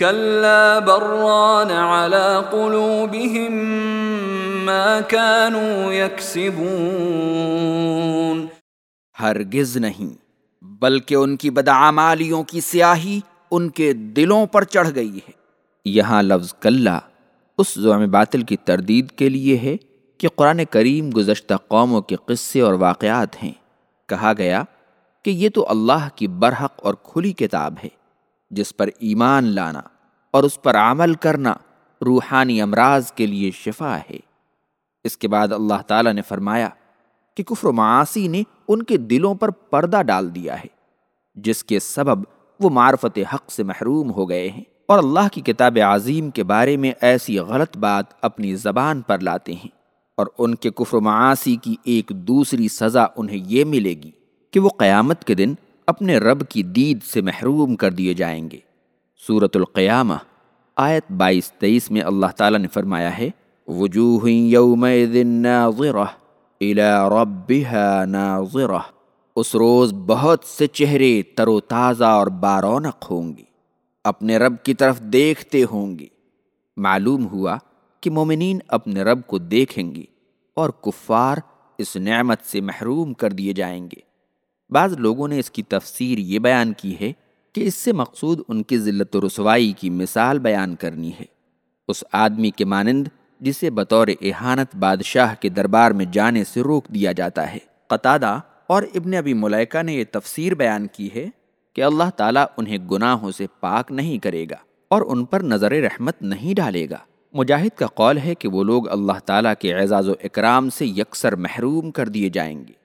كلا بران على قلوبهم ما كانوا يكسبون. ہرگز نہیں، بلکہ ان کی بدعمالیوں کی سیاہی ان کے دلوں پر چڑھ گئی ہے۔ یہاں لفظ کلّا اس زعم باطل کی تردید کے لیے ہے کہ قرآن کریم گزشتہ قوموں کے قصے اور واقعات ہیں۔ کہا گیا کہ یہ تو اللہ کی برحق اور کھلی کتاب ہے۔ جس پر ایمان لانا اور اس پر عمل کرنا روحانی امراض کے لیے شفا ہے۔ اس کے بعد اللہ تعالیٰ نے فرمایا کہ کفر و نے ان کے دلوں پر پردہ ڈال دیا ہے، جس کے سبب وہ معرفت حق سے محروم ہو گئے ہیں اور اللہ کی کتاب عظیم کے بارے میں ایسی غلط بات اپنی زبان پر لاتے ہیں اور ان کے کفر و کی ایک دوسری سزا انہیں یہ ملے گی کہ وہ قیامت کے دن اپنے رب کی دید سے محروم کر دیے جائیں گے۔ صورت القیامہ، آیت بائیس تیئیس میں اللہ تعالیٰ نے فرمایا ہے، وجوہ ناظرہ الى ربها ناظرہ، اس روز بہت سے چہرے تر و تازہ اور بارونق ہوں گے، اپنے رب کی طرف دیکھتے ہوں گے۔ معلوم ہوا کہ مومنین اپنے رب کو دیکھیں گے اور کفار اس نعمت سے محروم کر دیے جائیں گے۔ بعض لوگوں نے اس کی تفسیر یہ بیان کی ہے کہ اس سے مقصود ان کی ذلت و رسوائی کی مثال بیان کرنی ہے۔ اس آدمی کے مانند، جسے بطور احانت بادشاہ کے دربار میں جانے سے روک دیا جاتا ہے۔ قطادہ اور ابن ابی ملیکہ نے یہ تفسیر بیان کی ہے کہ اللہ تعالیٰ انہیں گناہوں سے پاک نہیں کرے گا اور ان پر نظر رحمت نہیں ڈالے گا۔ مجاہد کا قول ہے کہ وہ لوگ اللہ تعالیٰ کے اعزاز و اکرام سے یکسر محروم کر دیے جائیں گے۔